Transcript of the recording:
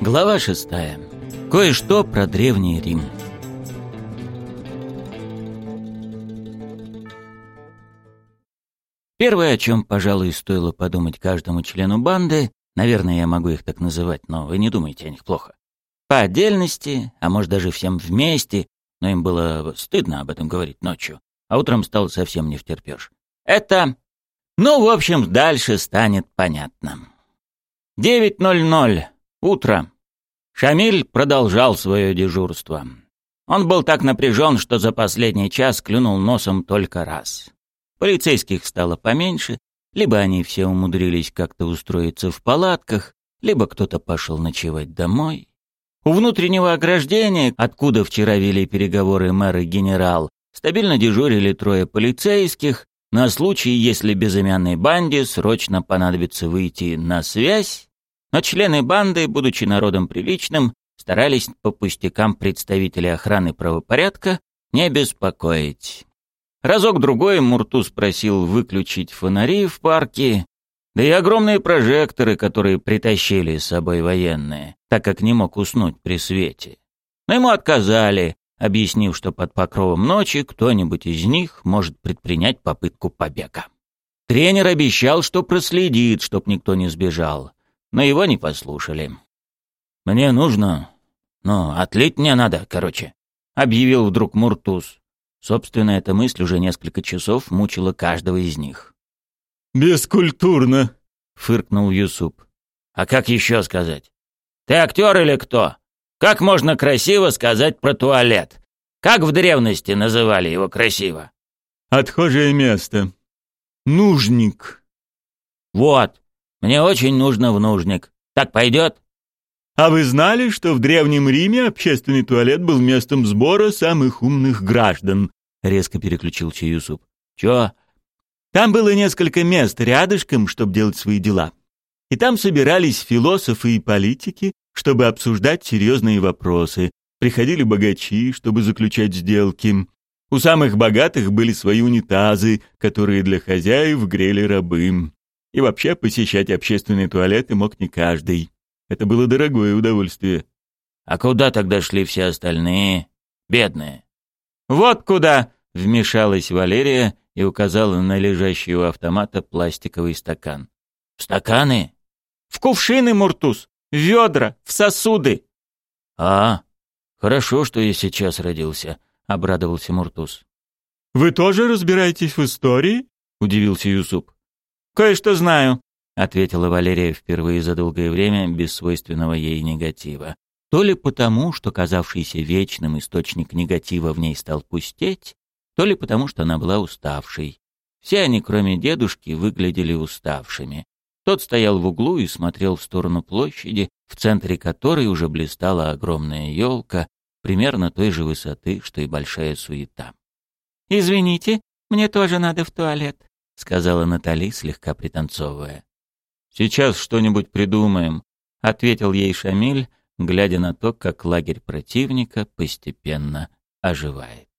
Глава шестая. Кое-что про Древний Рим. Первое, о чем, пожалуй, стоило подумать каждому члену банды, наверное, я могу их так называть, но вы не думайте о них плохо. По отдельности, а может даже всем вместе, но им было стыдно об этом говорить ночью, а утром стало совсем не втерпешь. Это... Ну, в общем, дальше станет понятно. 9.00. Утро. Шамиль продолжал свое дежурство. Он был так напряжен, что за последний час клюнул носом только раз. Полицейских стало поменьше, либо они все умудрились как-то устроиться в палатках, либо кто-то пошел ночевать домой. У внутреннего ограждения, откуда вчера вели переговоры мэр и генерал, стабильно дежурили трое полицейских, на случай, если безымянной банде срочно понадобится выйти на связь но члены банды, будучи народом приличным, старались по пустякам представителей охраны правопорядка не беспокоить. Разок-другой Муртуз просил выключить фонари в парке, да и огромные прожекторы, которые притащили с собой военные, так как не мог уснуть при свете. Но ему отказали, объяснив, что под покровом ночи кто-нибудь из них может предпринять попытку побега. Тренер обещал, что проследит, чтоб никто не сбежал но его не послушали. «Мне нужно... Ну, отлить мне надо, короче», — объявил вдруг Муртуз. Собственно, эта мысль уже несколько часов мучила каждого из них. «Бескультурно», — фыркнул Юсуп. «А как еще сказать? Ты актер или кто? Как можно красиво сказать про туалет? Как в древности называли его красиво?» «Отхожее место. Нужник». «Вот, мне очень нужно в нужник. Так пойдет?» «А вы знали, что в Древнем Риме общественный туалет был местом сбора самых умных граждан?» — резко переключился Юсуп. «Чё?» «Там было несколько мест рядышком, чтобы делать свои дела. И там собирались философы и политики, чтобы обсуждать серьезные вопросы. Приходили богачи, чтобы заключать сделки. У самых богатых были свои унитазы, которые для хозяев грели рабы. И вообще посещать общественные туалеты мог не каждый. Это было дорогое удовольствие. А куда тогда шли все остальные? Бедные. Вот куда! Вмешалась Валерия и указала на лежащий у автомата пластиковый стакан. В стаканы? В кувшины, Муртуз! В ведра! В сосуды! А, хорошо, что я сейчас родился, обрадовался Муртуз. Вы тоже разбираетесь в истории? Удивился Юсуп. «Кое-что знаю», — ответила Валерия впервые за долгое время без свойственного ей негатива. То ли потому, что казавшийся вечным источник негатива в ней стал пустеть, то ли потому, что она была уставшей. Все они, кроме дедушки, выглядели уставшими. Тот стоял в углу и смотрел в сторону площади, в центре которой уже блистала огромная елка, примерно той же высоты, что и большая суета. «Извините, мне тоже надо в туалет», сказала Натали, слегка пританцовывая. Сейчас что-нибудь придумаем, ответил ей Шамиль, глядя на то, как лагерь противника постепенно оживает.